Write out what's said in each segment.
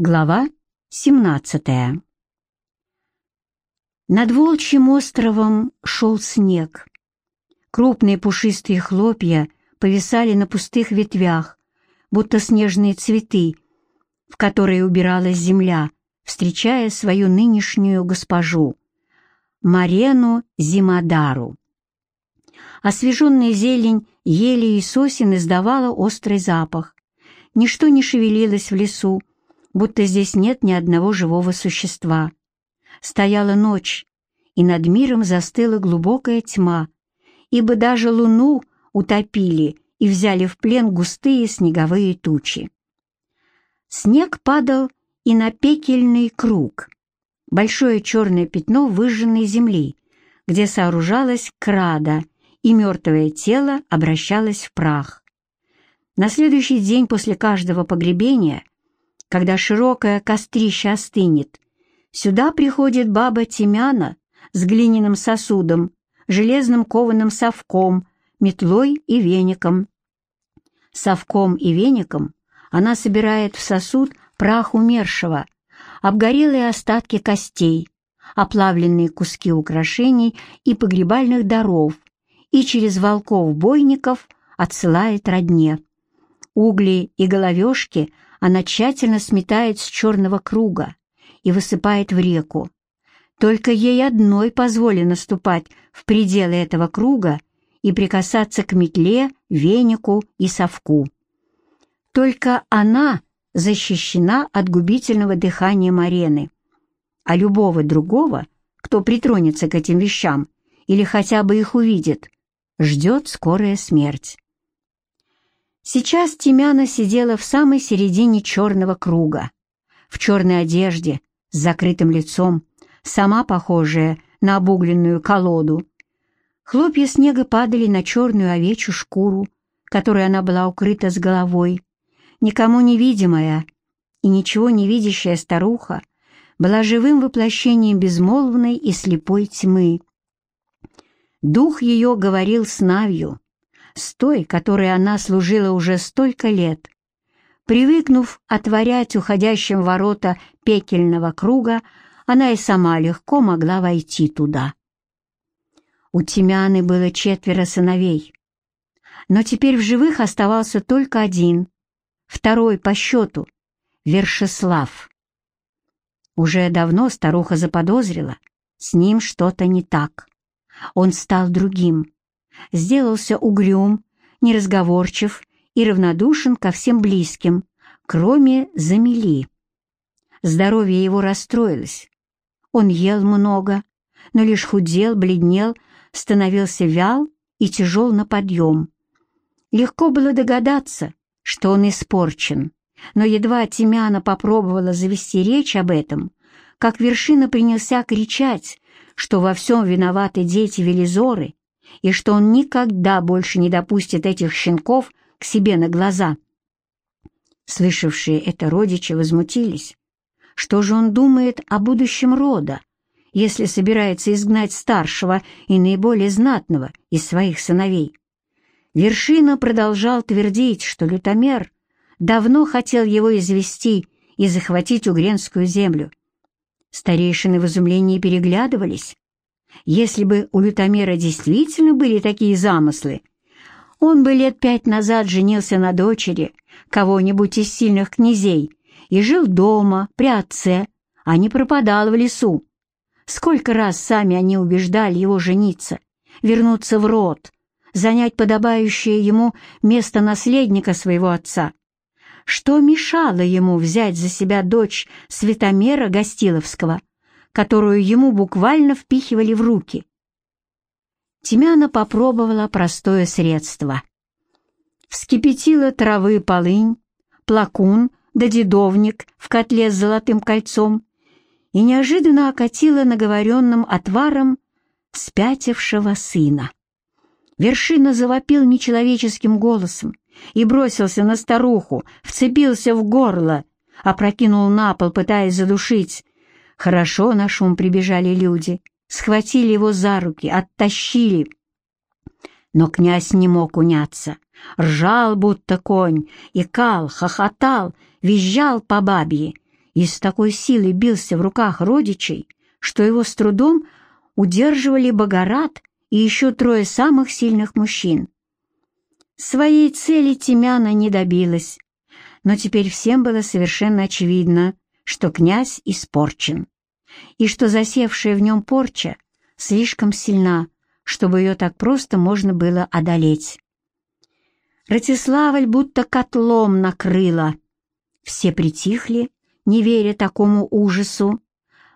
Глава 17 Над Волчьим островом шел снег. Крупные пушистые хлопья повисали на пустых ветвях, будто снежные цветы, в которые убиралась земля, встречая свою нынешнюю госпожу, Марену Зимадару. Освеженная зелень ели и сосен издавала острый запах. Ничто не шевелилось в лесу, будто здесь нет ни одного живого существа. Стояла ночь, и над миром застыла глубокая тьма, ибо даже луну утопили и взяли в плен густые снеговые тучи. Снег падал и на пекельный круг, большое черное пятно выжженной земли, где сооружалась крада, и мертвое тело обращалось в прах. На следующий день после каждого погребения когда широкое кострище остынет, сюда приходит баба Тимяна с глиняным сосудом, железным кованым совком, метлой и веником. Совком и веником она собирает в сосуд прах умершего, обгорелые остатки костей, оплавленные куски украшений и погребальных даров, и через волков-бойников отсылает родне. Угли и головешки – она тщательно сметает с черного круга и высыпает в реку. Только ей одной позволено ступать в пределы этого круга и прикасаться к метле, венику и совку. Только она защищена от губительного дыхания Марены, а любого другого, кто притронется к этим вещам или хотя бы их увидит, ждет скорая смерть. Сейчас Тимяна сидела в самой середине черного круга, в черной одежде, с закрытым лицом, сама похожая на обугленную колоду. Хлопья снега падали на черную овечью шкуру, которой она была укрыта с головой. Никому невидимая и ничего не видящая старуха была живым воплощением безмолвной и слепой тьмы. Дух ее говорил с Навью, с той, которой она служила уже столько лет. Привыкнув отворять уходящим ворота пекельного круга, она и сама легко могла войти туда. У Тимяны было четверо сыновей, но теперь в живых оставался только один, второй по счету, Вершеслав. Уже давно старуха заподозрила, с ним что-то не так. Он стал другим, сделался угрюм, неразговорчив и равнодушен ко всем близким, кроме Замели. Здоровье его расстроилось. Он ел много, но лишь худел, бледнел, становился вял и тяжел на подъем. Легко было догадаться, что он испорчен, но едва Тимяна попробовала завести речь об этом, как вершина принялся кричать, что во всем виноваты дети Велизоры и что он никогда больше не допустит этих щенков к себе на глаза. Слышавшие это родичи возмутились. Что же он думает о будущем рода, если собирается изгнать старшего и наиболее знатного из своих сыновей? Вершина продолжал твердить, что лютомер давно хотел его извести и захватить угренскую землю. Старейшины в изумлении переглядывались, если бы у Лютомера действительно были такие замыслы, он бы лет пять назад женился на дочери кого-нибудь из сильных князей и жил дома, при отце, а не пропадал в лесу. Сколько раз сами они убеждали его жениться, вернуться в род, занять подобающее ему место наследника своего отца. Что мешало ему взять за себя дочь Светомера Гостиловского, которую ему буквально впихивали в руки. Тимяна попробовала простое средство. Вскипятила травы полынь, плакун да дедовник в котле с золотым кольцом и неожиданно окатила наговоренным отваром спятившего сына. Вершина завопил нечеловеческим голосом и бросился на старуху, вцепился в горло, опрокинул на пол, пытаясь задушить, Хорошо на шум прибежали люди, схватили его за руки, оттащили. Но князь не мог уняться, ржал, будто конь, икал, хохотал, визжал по бабье, и с такой силой бился в руках родичей, что его с трудом удерживали Богорат и еще трое самых сильных мужчин. Своей цели Тимяна не добилась, но теперь всем было совершенно очевидно, что князь испорчен, и что засевшая в нем порча слишком сильна, чтобы ее так просто можно было одолеть. Ратиславль будто котлом накрыла. Все притихли, не веря такому ужасу.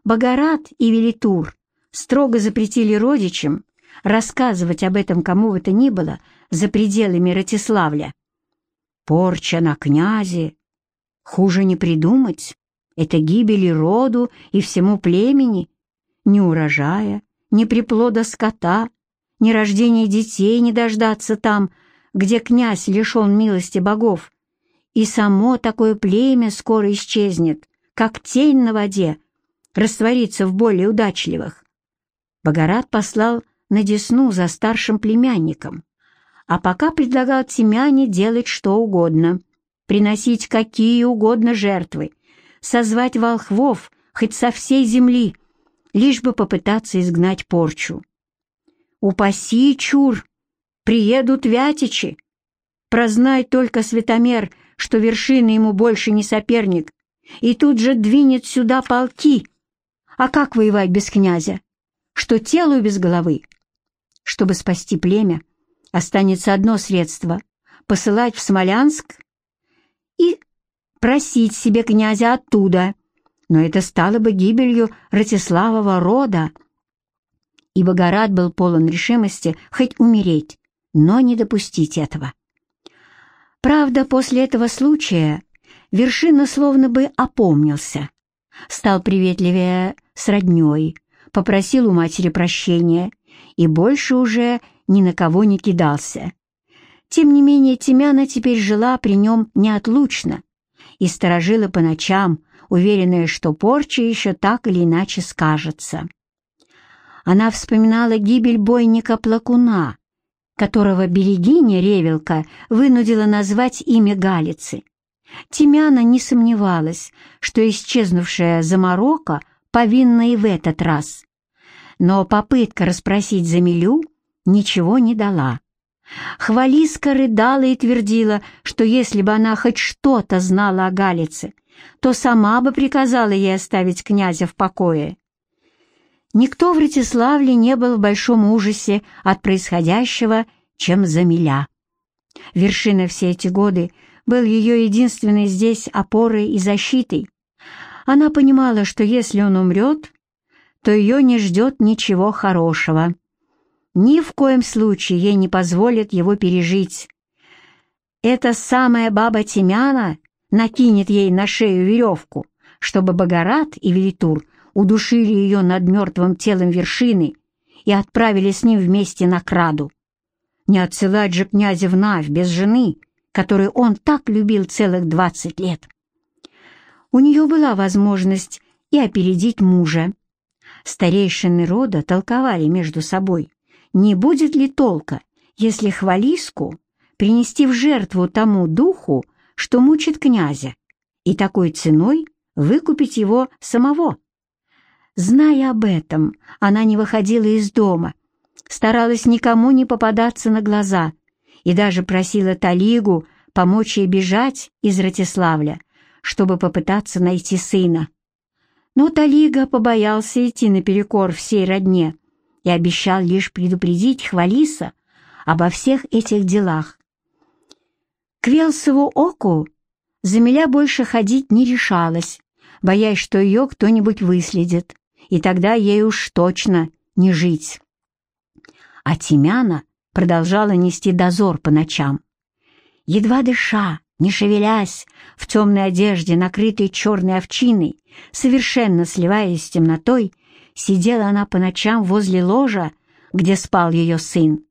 Богорат и Велитур строго запретили родичам рассказывать об этом кому бы то ни было за пределами Ратиславля. Порча на князе. Хуже не придумать. Это гибели роду и всему племени. Ни урожая, ни приплода скота, ни рождения детей не дождаться там, где князь лишен милости богов. И само такое племя скоро исчезнет, как тень на воде, растворится в более удачливых. Богорат послал на Десну за старшим племянником, а пока предлагал Тимяне делать что угодно, приносить какие угодно жертвы, созвать волхвов хоть со всей земли, лишь бы попытаться изгнать порчу. «Упаси, чур! Приедут вятичи! Прознай только светомер, что вершина ему больше не соперник, и тут же двинет сюда полки. А как воевать без князя? Что телу без головы? Чтобы спасти племя, останется одно средство — посылать в Смолянск и просить себе князя оттуда, но это стало бы гибелью Ратиславова рода. И Богорат был полон решимости хоть умереть, но не допустить этого. Правда, после этого случая Вершина словно бы опомнился, стал приветливее с роднёй, попросил у матери прощения и больше уже ни на кого не кидался. Тем не менее, Тимяна теперь жила при нем неотлучно и сторожила по ночам, уверенная, что порча еще так или иначе скажется. Она вспоминала гибель бойника Плакуна, которого берегиня Ревелка вынудила назвать имя Галицы. Тимяна не сомневалась, что исчезнувшая заморока повинна и в этот раз. Но попытка расспросить Замилю ничего не дала. Хвалиска рыдала и твердила, что если бы она хоть что-то знала о Галице, то сама бы приказала ей оставить князя в покое. Никто в Ратиславле не был в большом ужасе от происходящего, чем Замиля. Вершина все эти годы был ее единственной здесь опорой и защитой. Она понимала, что если он умрет, то ее не ждет ничего хорошего. Ни в коем случае ей не позволят его пережить. Эта самая баба Тимяна накинет ей на шею веревку, чтобы Богорат и Велитур удушили ее над мертвым телом вершины и отправили с ним вместе на краду. Не отсылать же князя в Навь без жены — которую он так любил целых двадцать лет. У нее была возможность и опередить мужа. Старейшины рода толковали между собой, не будет ли толка, если хвалиску принести в жертву тому духу, что мучит князя, и такой ценой выкупить его самого. Зная об этом, она не выходила из дома, старалась никому не попадаться на глаза и даже просила Талигу помочь ей бежать из Ратиславля, чтобы попытаться найти сына. Но Талига побоялся идти наперекор всей родне и обещал лишь предупредить Хвалиса обо всех этих делах. К Велсову оку Замиля больше ходить не решалась, боясь, что ее кто-нибудь выследит, и тогда ей уж точно не жить. А Тимяна продолжала нести дозор по ночам. Едва дыша, не шевелясь, в темной одежде, накрытой черной овчиной, совершенно сливаясь с темнотой, сидела она по ночам возле ложа, где спал ее сын.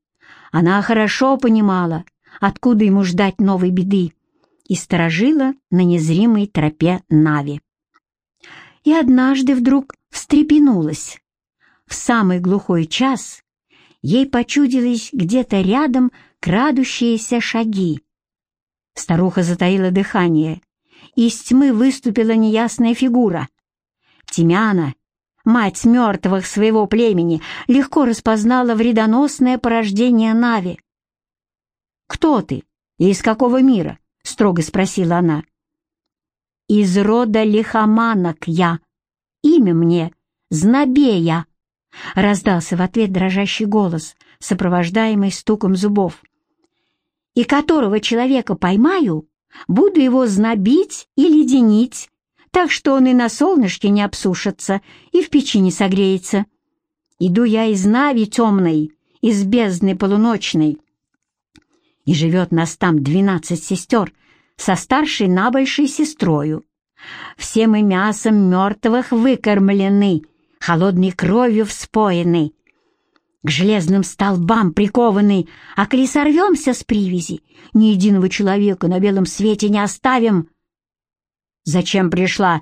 Она хорошо понимала, откуда ему ждать новой беды, и сторожила на незримой тропе Нави. И однажды вдруг встрепенулась. В самый глухой час ей почудились где-то рядом крадущиеся шаги. Старуха затаила дыхание из тьмы выступила неясная фигура. Тимяна, мать мертвых своего племени, легко распознала вредоносное порождение Нави. «Кто ты и из какого мира?» — строго спросила она. «Из рода лихоманок я. Имя мне Знобея», — раздался в ответ дрожащий голос, сопровождаемый стуком зубов. «И которого человека поймаю, буду его знобить и леденить, так что он и на солнышке не обсушится, и в печи не согреется. Иду я из Нави темной, из бездны полуночной, и живет нас там двенадцать сестер со старшей набольшей сестрою. Все мы мясом мертвых выкормлены, холодной кровью вспоены, к железным столбам прикованы, а коли сорвемся с привязи, ни единого человека на белом свете не оставим. Зачем пришла?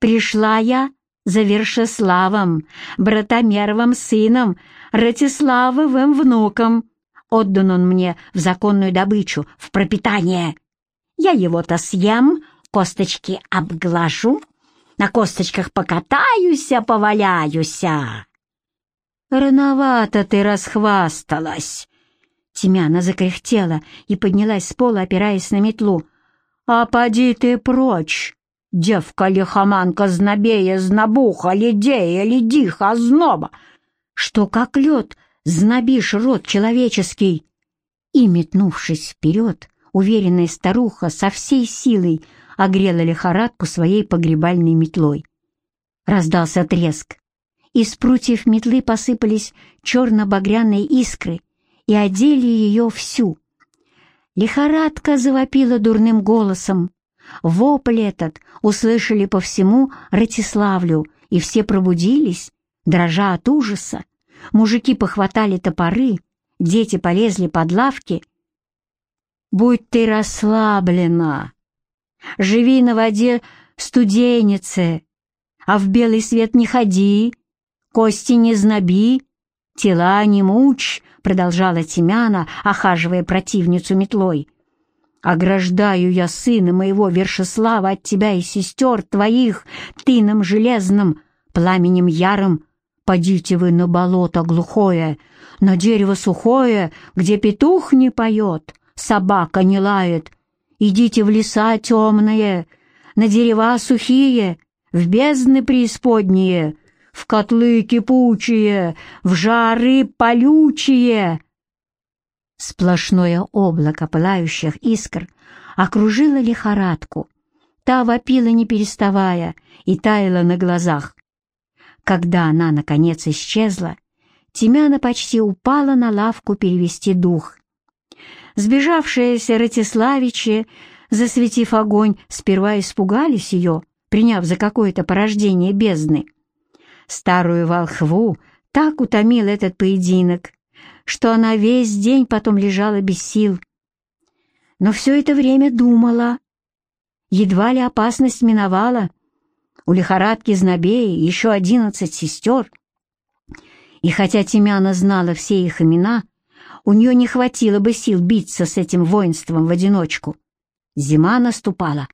Пришла я за Вершеславом, братомеровым сыном, Ратиславовым внуком. Отдан он мне в законную добычу, в пропитание. Я его-то съем, косточки обглажу, на косточках покатаюся, поваляюся. Рановато ты расхвасталась. Тимяна закряхтела и поднялась с пола, опираясь на метлу. «А поди ты прочь, девка-лихоманка знобея, знобуха, ледея, ледиха, зноба, что как лед знобишь рот человеческий!» И, метнувшись вперед, уверенная старуха со всей силой огрела лихорадку своей погребальной метлой. Раздался треск. Из прутьев метлы посыпались черно-багряные искры и одели ее всю. Лихорадка завопила дурным голосом. Вопль этот услышали по всему Ратиславлю, и все пробудились, дрожа от ужаса. Мужики похватали топоры, дети полезли под лавки. «Будь ты расслаблена!» Живи на воде студенице, а в белый свет не ходи, кости не знаби, тела не мучь, продолжала Тимяна, охаживая противницу метлой. Ограждаю я сына моего Вершеслава от тебя и сестер твоих тыном железным, пламенем ярым. Подите вы на болото глухое, на дерево сухое, где петух не поет, собака не лает, Идите в леса темные, на дерева сухие, в бездны преисподние, в котлы кипучие, в жары полючие. Сплошное облако пылающих искр окружило лихорадку. Та вопила не переставая и таяла на глазах. Когда она, наконец, исчезла, Тимяна почти упала на лавку перевести дух. Сбежавшиеся Ратиславичи, засветив огонь, сперва испугались ее, приняв за какое-то порождение бездны. Старую волхву так утомил этот поединок, что она весь день потом лежала без сил. Но все это время думала. Едва ли опасность миновала. У лихорадки Знобеи еще одиннадцать сестер. И хотя Тимяна знала все их имена, у нее не хватило бы сил биться с этим воинством в одиночку. Зима наступала,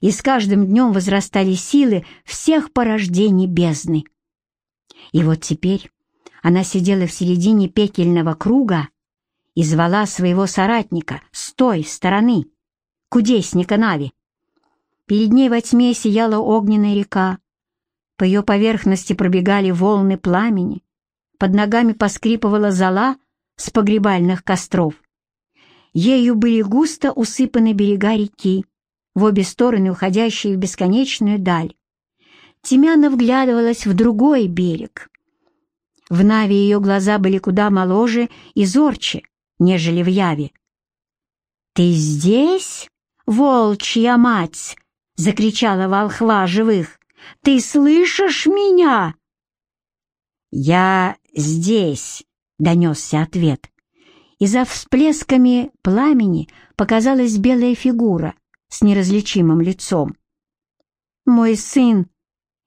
и с каждым днем возрастали силы всех порождений бездны. И вот теперь она сидела в середине пекельного круга и звала своего соратника с той стороны, кудесника Нави. Перед ней во тьме сияла огненная река, по ее поверхности пробегали волны пламени, под ногами поскрипывала зола с погребальных костров. Ею были густо усыпаны берега реки, в обе стороны уходящие в бесконечную даль. Тимяна вглядывалась в другой берег. В Наве ее глаза были куда моложе и зорче, нежели в Яве. «Ты здесь, волчья мать?» — закричала волхва живых. «Ты слышишь меня?» «Я здесь», донесся ответ. И за всплесками пламени показалась белая фигура с неразличимым лицом. «Мой сын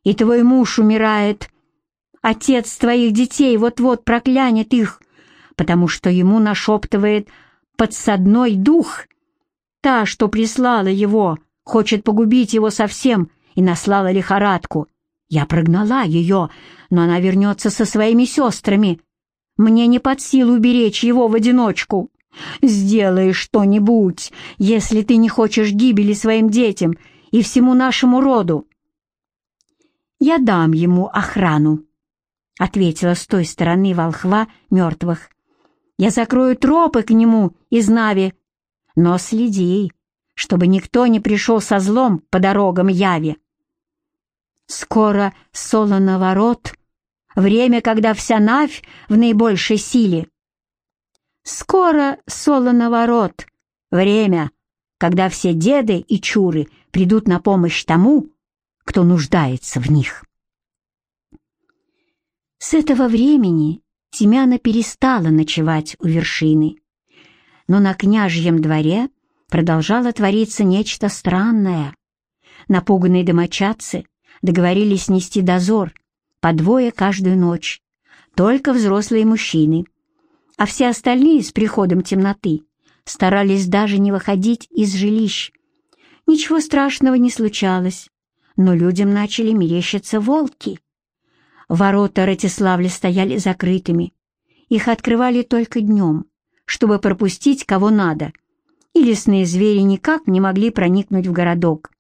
и твой муж умирает. Отец твоих детей вот-вот проклянет их, потому что ему нашептывает подсадной дух, та, что прислала его, хочет погубить его совсем и наслала лихорадку. Я прогнала ее, но она вернется со своими сестрами. Мне не под силу уберечь его в одиночку. Сделай что-нибудь, если ты не хочешь гибели своим детям и всему нашему роду. Я дам ему охрану, — ответила с той стороны волхва мертвых. Я закрою тропы к нему из Нави, но следи, чтобы никто не пришел со злом по дорогам Яви. Скоро солоно-ворот, время, когда вся Навь в наибольшей силе. Скоро солоно-ворот, время, когда все деды и чуры придут на помощь тому, кто нуждается в них. С этого времени Тимяна перестала ночевать у вершины, но на княжьем дворе продолжало твориться нечто странное. Напуганные домочадцы договорились нести дозор по двое каждую ночь, только взрослые мужчины, а все остальные с приходом темноты старались даже не выходить из жилищ. Ничего страшного не случалось, но людям начали мерещиться волки. Ворота Ратиславля стояли закрытыми. Их открывали только днем, чтобы пропустить кого надо, и лесные звери никак не могли проникнуть в городок.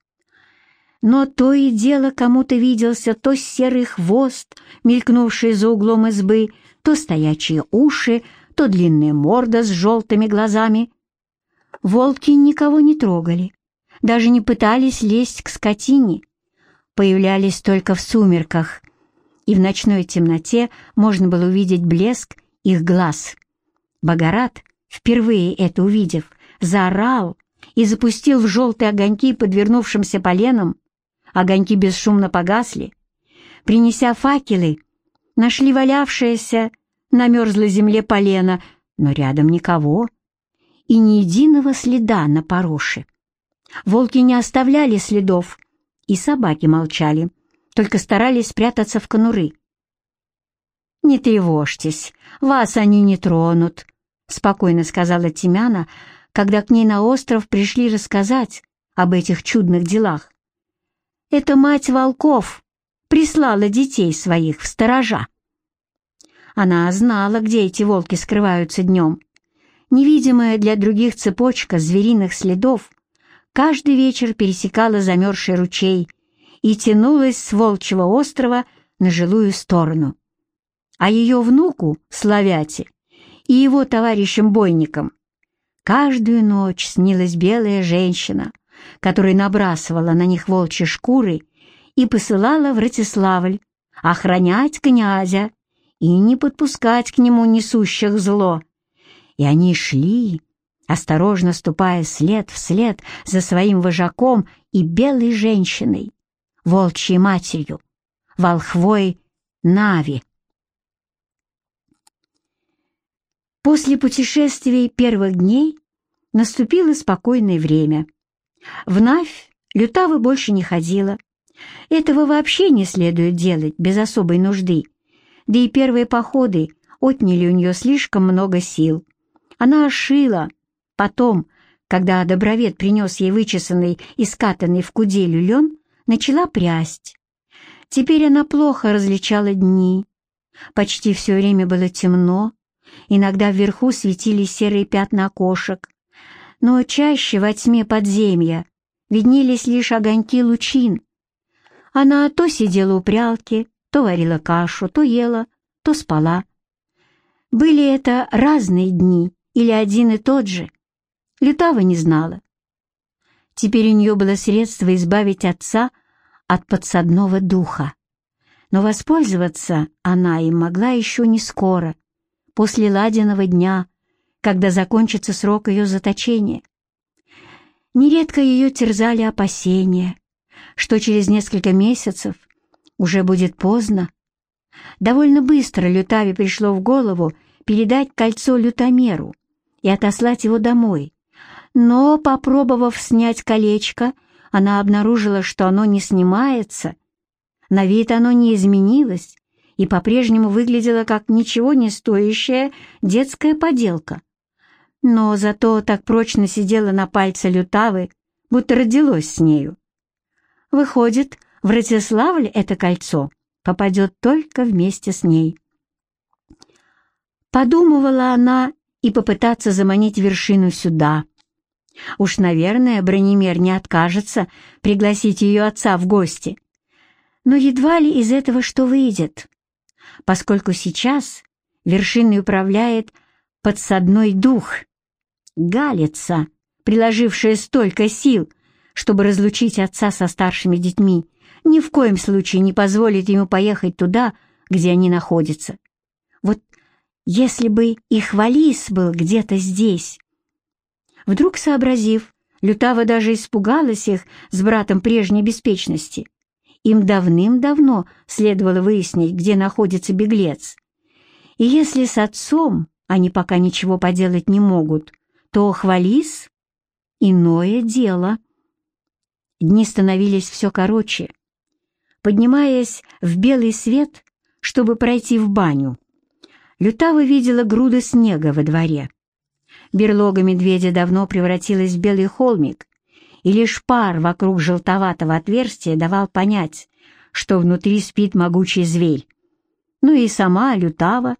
Но то и дело кому-то виделся то серый хвост, мелькнувший за углом избы, то стоячие уши, то длинная морда с желтыми глазами. Волки никого не трогали, даже не пытались лезть к скотине, появлялись только в сумерках, и в ночной темноте можно было увидеть блеск их глаз. Багарат, впервые это увидев, заорал и запустил в желтые огоньки подвернувшимся поленом, огоньки бесшумно погасли. Принеся факелы, нашли валявшееся на мерзлой земле полено, но рядом никого и ни единого следа на пороше. Волки не оставляли следов, и собаки молчали, только старались спрятаться в конуры. «Не тревожьтесь, вас они не тронут», — спокойно сказала Тимяна, когда к ней на остров пришли рассказать об этих чудных делах. Это мать волков прислала детей своих в сторожа. Она знала, где эти волки скрываются днем. Невидимая для других цепочка звериных следов каждый вечер пересекала замерзший ручей и тянулась с волчьего острова на жилую сторону. А ее внуку, Славяте, и его товарищам-бойникам каждую ночь снилась белая женщина — которая набрасывала на них волчьи шкуры и посылала в Ратиславль охранять князя и не подпускать к нему несущих зло. И они шли, осторожно ступая след в след за своим вожаком и белой женщиной, волчьей матерью, волхвой Нави. После путешествий первых дней наступило спокойное время — в Навь Лютава больше не ходила. Этого вообще не следует делать без особой нужды. Да и первые походы отняли у нее слишком много сил. Она шила. Потом, когда добровед принес ей вычесанный и скатанный в куделю лен, начала прясть. Теперь она плохо различала дни. Почти все время было темно, иногда вверху светились серые пятна окошек, но чаще во тьме подземья виднелись лишь огоньки лучин. Она то сидела у прялки, то варила кашу, то ела, то спала. Были это разные дни или один и тот же? Лютава не знала. Теперь у нее было средство избавить отца от подсадного духа. Но воспользоваться она им могла еще не скоро, после ладиного дня, когда закончится срок ее заточения. Нередко ее терзали опасения, что через несколько месяцев уже будет поздно. Довольно быстро Лютаве пришло в голову передать кольцо лютомеру и отослать его домой. Но, попробовав снять колечко, она обнаружила, что оно не снимается. На вид оно не изменилось и по-прежнему выглядело как ничего не стоящая детская поделка но зато так прочно сидела на пальце лютавы, будто родилось с нею. Выходит, в Ратиславль это кольцо попадет только вместе с ней. Подумывала она и попытаться заманить вершину сюда. Уж, наверное, Бронемер не откажется пригласить ее отца в гости. Но едва ли из этого что выйдет, поскольку сейчас вершиной управляет подсадной дух, Галица, приложившая столько сил, чтобы разлучить отца со старшими детьми, ни в коем случае не позволит ему поехать туда, где они находятся. Вот если бы их Валис был где-то здесь. Вдруг сообразив, Лютава даже испугалась их с братом прежней беспечности. Им давным-давно следовало выяснить, где находится беглец. И если с отцом они пока ничего поделать не могут, то Хвалис — иное дело. Дни становились все короче. Поднимаясь в белый свет, чтобы пройти в баню, Лютава видела груды снега во дворе. Берлога медведя давно превратилась в белый холмик, и лишь пар вокруг желтоватого отверстия давал понять, что внутри спит могучий зверь. Ну и сама Лютава,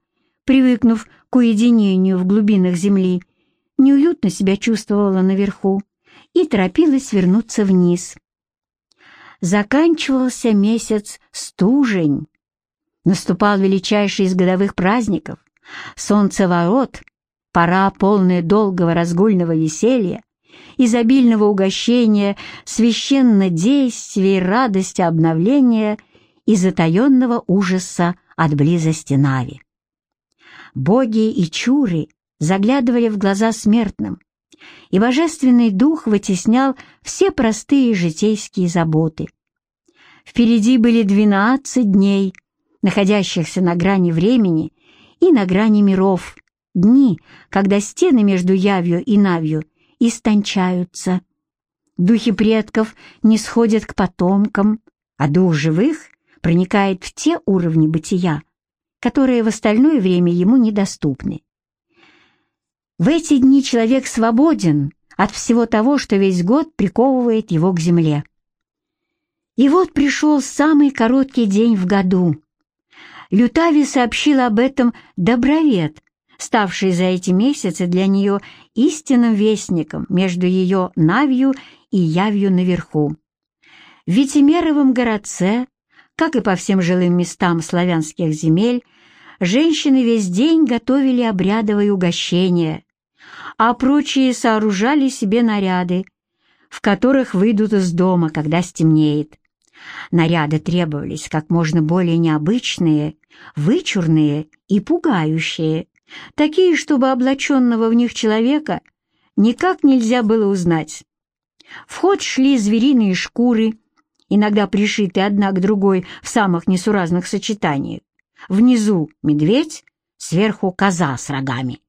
привыкнув к уединению в глубинах земли, неуютно себя чувствовала наверху и торопилась вернуться вниз. Заканчивался месяц стужень. Наступал величайший из годовых праздников — солнцеворот, пора полная долгого разгульного веселья, изобильного угощения, священнодействия, радости обновления и затаенного ужаса от близости Нави. Боги и чуры заглядывали в глаза смертным, и божественный дух вытеснял все простые житейские заботы. Впереди были двенадцать дней, находящихся на грани времени и на грани миров, дни, когда стены между явью и навью истончаются. Духи предков не сходят к потомкам, а дух живых проникает в те уровни бытия, которые в остальное время ему недоступны. В эти дни человек свободен от всего того, что весь год приковывает его к земле. И вот пришел самый короткий день в году, Лютави сообщил об этом Добровед, ставший за эти месяцы для нее истинным вестником между ее Навью и Явью наверху. В Витимеровом городце, как и по всем жилым местам славянских земель, женщины весь день готовили обрядовые угощения, а прочие сооружали себе наряды, в которых выйдут из дома, когда стемнеет. Наряды требовались как можно более необычные, вычурные и пугающие, такие, чтобы облаченного в них человека никак нельзя было узнать. В ход шли звериные шкуры, иногда пришитые одна к другой в самых несуразных сочетаниях. Внизу медведь, сверху коза с рогами.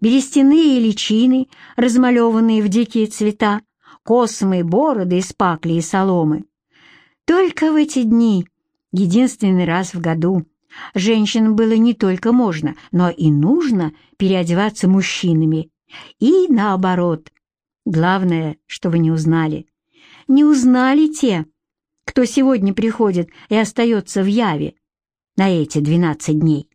Берестяные личины, размалеванные в дикие цвета, космы, бороды из пакли и соломы, только в эти дни, единственный раз в году, женщинам было не только можно, но и нужно переодеваться мужчинами. И наоборот. Главное, что вы не узнали. Не узнали те, кто сегодня приходит и остается в Яве на эти двенадцать дней.